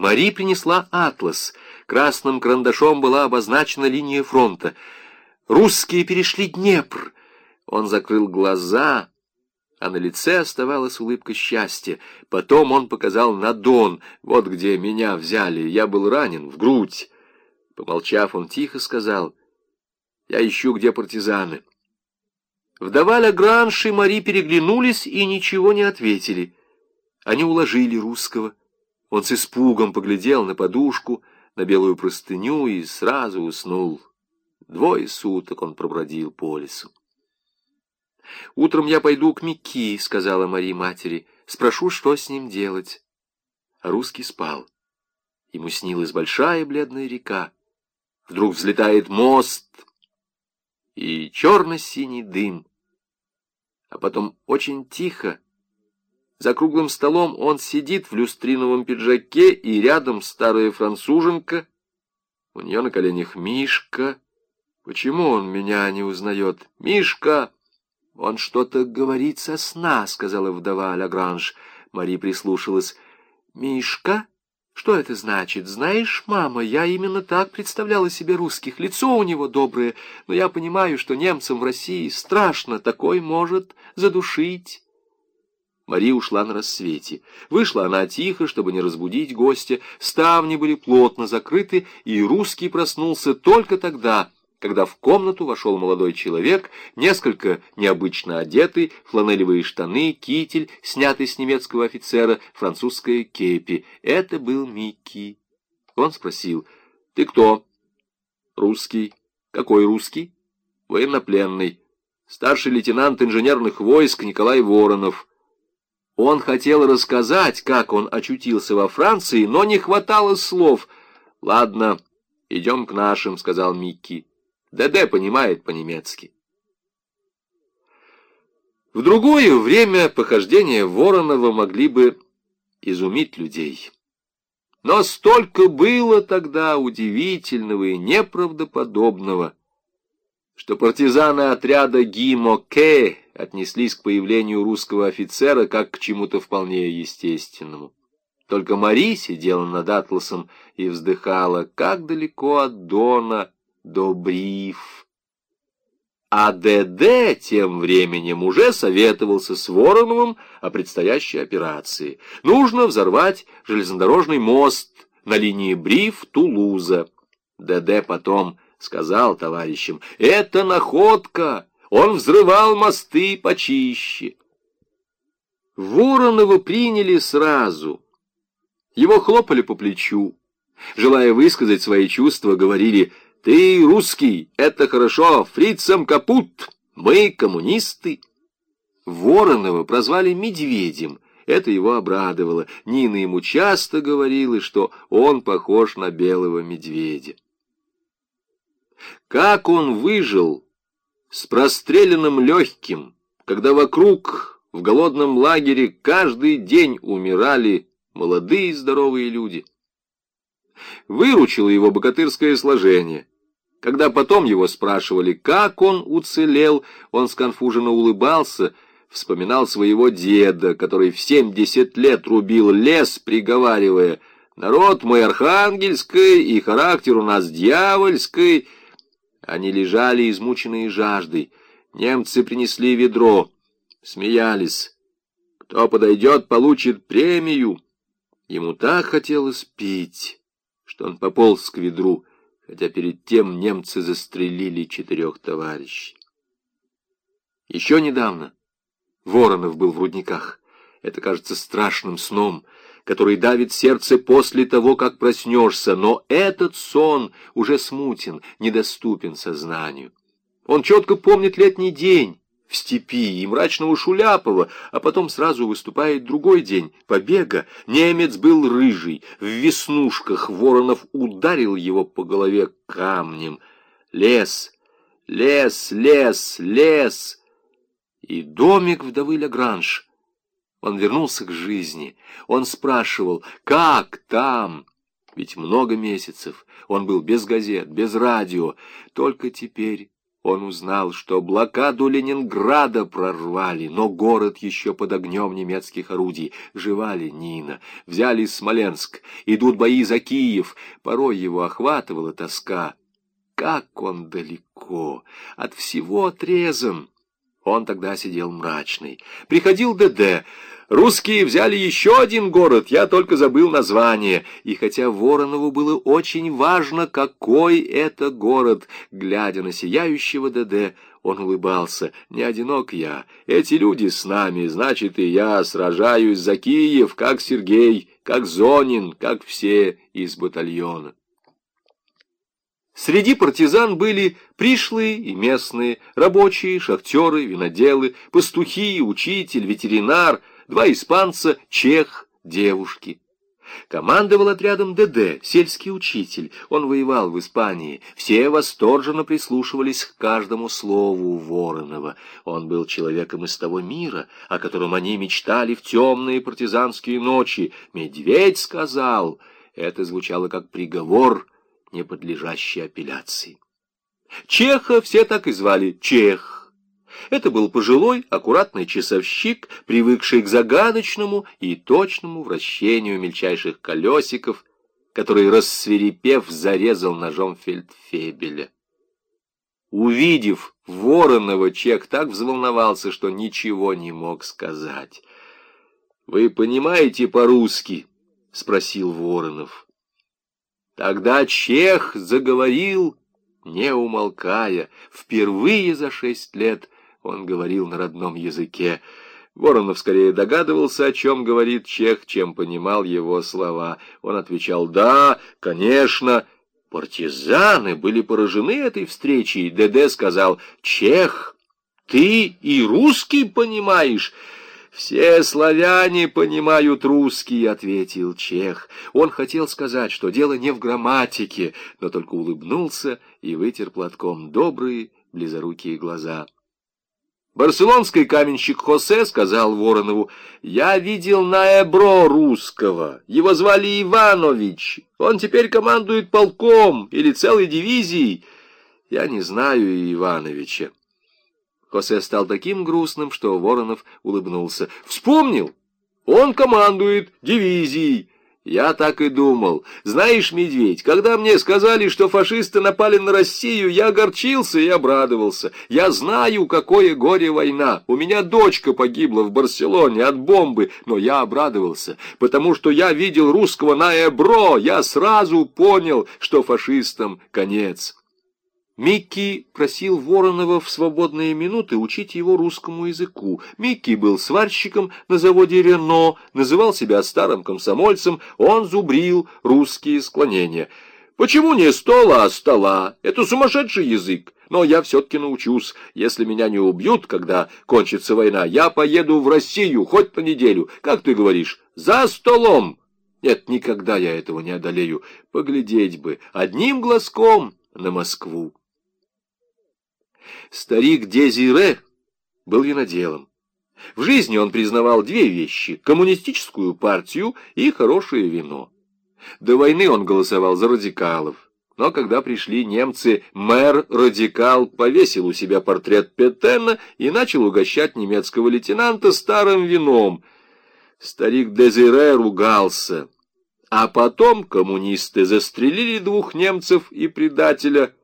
Мари принесла атлас. Красным карандашом была обозначена линия фронта. Русские перешли Днепр. Он закрыл глаза, а на лице оставалась улыбка счастья. Потом он показал на Дон, вот где меня взяли. Я был ранен в грудь. Помолчав, он тихо сказал, «Я ищу, где партизаны». Вдова Лагранж и Мари переглянулись и ничего не ответили. Они уложили русского. Он с испугом поглядел на подушку, на белую простыню и сразу уснул. Двое суток он пробродил по лесу. «Утром я пойду к Микки», — сказала Мари матери. «Спрошу, что с ним делать». А русский спал. Ему снилась большая бледная река. Вдруг взлетает мост и черно-синий дым. А потом очень тихо за круглым столом он сидит в люстриновом пиджаке, и рядом старая француженка. У нее на коленях Мишка. Почему он меня не узнает? Мишка! Он что-то говорит со сна, сказала вдова Лагранж. Мари прислушалась. Мишка? Что это значит? Знаешь, мама, я именно так представляла себе русских. Лицо у него доброе, но я понимаю, что немцам в России страшно. Такой может задушить. Мария ушла на рассвете. Вышла она тихо, чтобы не разбудить гостя. Ставни были плотно закрыты, и русский проснулся только тогда, когда в комнату вошел молодой человек, несколько необычно одетый, фланелевые штаны, китель, снятый с немецкого офицера, французская кепи. Это был Микки. Он спросил, «Ты кто?» «Русский». «Какой русский?» «Военнопленный». «Старший лейтенант инженерных войск Николай Воронов». Он хотел рассказать, как он очутился во Франции, но не хватало слов. «Ладно, идем к нашим», — сказал Микки. «ДД понимает по-немецки». В другое время похождения Воронова могли бы изумить людей. Но столько было тогда удивительного и неправдоподобного, что партизаны отряда Гимо-Ке отнеслись к появлению русского офицера как к чему-то вполне естественному. Только Мари сидела над атласом и вздыхала, как далеко от Дона до Бриф. А ДД тем временем уже советовался с Вороновым о предстоящей операции. Нужно взорвать железнодорожный мост на линии Бриф-Тулуза. ДД потом сказал товарищам, «Это находка! Он взрывал мосты почище!» Воронова приняли сразу. Его хлопали по плечу. Желая высказать свои чувства, говорили, «Ты русский, это хорошо, фрицам капут, мы коммунисты». Воронова прозвали «медведем», это его обрадовало. Нина ему часто говорила, что он похож на белого медведя. Как он выжил с простреленным легким, когда вокруг в голодном лагере каждый день умирали молодые здоровые люди. Выручило его богатырское сложение. Когда потом его спрашивали, как он уцелел, он сконфуженно улыбался, вспоминал своего деда, который в семьдесят лет рубил лес, приговаривая, «Народ мой архангельский, и характер у нас дьявольский», они лежали, измученные жаждой. Немцы принесли ведро, смеялись. Кто подойдет, получит премию. Ему так хотелось пить, что он пополз к ведру, хотя перед тем немцы застрелили четырех товарищей. Еще недавно Воронов был в рудниках. Это кажется страшным сном — который давит сердце после того, как проснешься, но этот сон уже смутен, недоступен сознанию. Он четко помнит летний день в степи и мрачного Шуляпова, а потом сразу выступает другой день, побега. Немец был рыжий, в веснушках Воронов ударил его по голове камнем. Лес, лес, лес, лес. И домик вдовы Лагранж — он вернулся к жизни. Он спрашивал, как там? Ведь много месяцев он был без газет, без радио. Только теперь он узнал, что блокаду Ленинграда прорвали, но город еще под огнем немецких орудий. Жива ли Нина? Взяли Смоленск, идут бои за Киев. Порой его охватывала тоска. Как он далеко, от всего отрезан. Он тогда сидел мрачный. Приходил ДД. Русские взяли еще один город, я только забыл название. И хотя Воронову было очень важно, какой это город, глядя на сияющего ДД, он улыбался. «Не одинок я. Эти люди с нами, значит, и я сражаюсь за Киев, как Сергей, как Зонин, как все из батальона». Среди партизан были пришлые и местные, рабочие, шахтеры, виноделы, пастухи, учитель, ветеринар, два испанца, чех, девушки. Командовал отрядом ДД, сельский учитель. Он воевал в Испании. Все восторженно прислушивались к каждому слову Воронова. Он был человеком из того мира, о котором они мечтали в темные партизанские ночи. «Медведь сказал». Это звучало как приговор, не подлежащий апелляции. Чеха все так и звали Чех. Это был пожилой, аккуратный часовщик, привыкший к загадочному и точному вращению мельчайших колесиков, который, рассверепев, зарезал ножом фельдфебеля. Увидев Воронова, Чех так взволновался, что ничего не мог сказать. «Вы понимаете по-русски?» — спросил Воронов. Тогда Чех заговорил, не умолкая, впервые за шесть лет — он говорил на родном языке. Воронов скорее догадывался, о чем говорит чех, чем понимал его слова. Он отвечал «Да, конечно». Партизаны были поражены этой встречей. ДД сказал «Чех, ты и русский понимаешь?» «Все славяне понимают русский», — ответил Чех. Он хотел сказать, что дело не в грамматике, но только улыбнулся и вытер платком добрые близорукие глаза. Барселонский каменщик Хосе сказал Воронову, «Я видел на Эбро русского. Его звали Иванович. Он теперь командует полком или целой дивизией. Я не знаю Ивановича». Хосе стал таким грустным, что Воронов улыбнулся. «Вспомнил! Он командует дивизией. Я так и думал. Знаешь, медведь, когда мне сказали, что фашисты напали на Россию, я огорчился и обрадовался. Я знаю, какое горе война. У меня дочка погибла в Барселоне от бомбы, но я обрадовался, потому что я видел русского на Эбро. Я сразу понял, что фашистам конец. Микки просил Воронова в свободные минуты учить его русскому языку. Микки был сварщиком на заводе «Рено», называл себя старым комсомольцем, он зубрил русские склонения. «Почему не стола, а стола? Это сумасшедший язык. Но я все-таки научусь. Если меня не убьют, когда кончится война, я поеду в Россию хоть на неделю. Как ты говоришь, за столом?» Нет, никогда я этого не одолею. Поглядеть бы одним глазком на Москву. Старик Дезире был виноделом. В жизни он признавал две вещи — коммунистическую партию и хорошее вино. До войны он голосовал за радикалов. Но когда пришли немцы, мэр-радикал повесил у себя портрет Петена и начал угощать немецкого лейтенанта старым вином. Старик Дезире ругался. А потом коммунисты застрелили двух немцев и предателя —